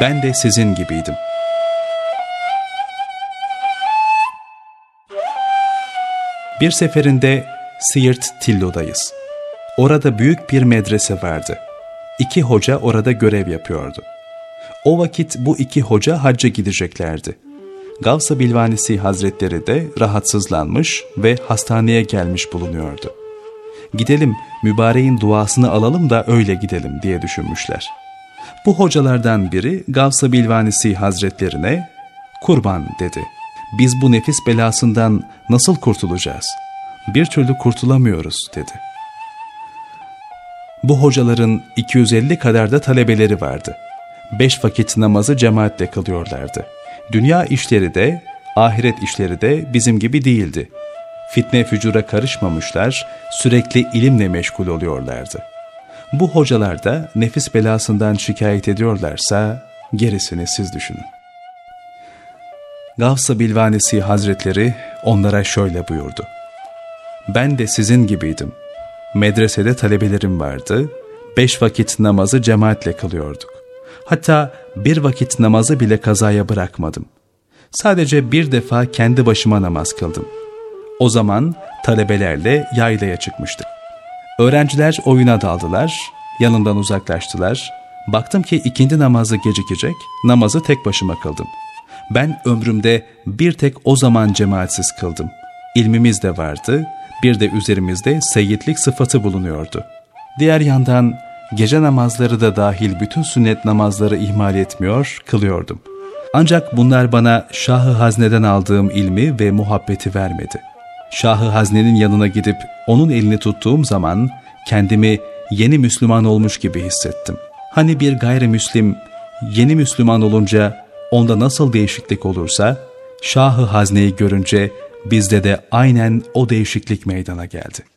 Ben de sizin gibiydim. Bir seferinde Siirt Tillo'dayız. Orada büyük bir medrese vardı. İki hoca orada görev yapıyordu. O vakit bu iki hoca hacca gideceklerdi. Gavs-ı Bilvanisi Hazretleri de rahatsızlanmış ve hastaneye gelmiş bulunuyordu. Gidelim mübareğin duasını alalım da öyle gidelim diye düşünmüşler. Bu hocalardan biri Gavs-ı Bilvanisi Hazretlerine kurban dedi. Biz bu nefis belasından nasıl kurtulacağız? Bir türlü kurtulamıyoruz dedi. Bu hocaların 250 kadar da talebeleri vardı. Beş vakit namazı cemaatle kılıyorlardı. Dünya işleri de, ahiret işleri de bizim gibi değildi. Fitne fücura karışmamışlar, sürekli ilimle meşgul oluyorlardı. Bu hocalar da nefis belasından şikayet ediyorlarsa gerisini siz düşünün. Gavs-ı Bilvanesi Hazretleri onlara şöyle buyurdu. Ben de sizin gibiydim. Medresede talebelerim vardı, beş vakit namazı cemaatle kılıyorduk. Hatta bir vakit namazı bile kazaya bırakmadım. Sadece bir defa kendi başıma namaz kıldım. O zaman talebelerle yaylaya çıkmıştık. Öğrenciler oyuna daldılar, yanından uzaklaştılar. Baktım ki ikindi namazı gecikecek, namazı tek başıma kıldım. Ben ömrümde bir tek o zaman cemaatsiz kıldım. İlmimiz de vardı, bir de üzerimizde seyitlik sıfatı bulunuyordu. Diğer yandan gece namazları da dahil bütün sünnet namazları ihmal etmiyor, kılıyordum. Ancak bunlar bana Şahı Hazne'den aldığım ilmi ve muhabbeti vermedi. Şahı Hazne'nin yanına gidip onun elini tuttuğum zaman kendimi yeni Müslüman olmuş gibi hissettim. Hani bir gayrimüslim yeni Müslüman olunca onda nasıl değişiklik olursa, Şahı Hazne'yi görünce bizde de aynen o değişiklik meydana geldi.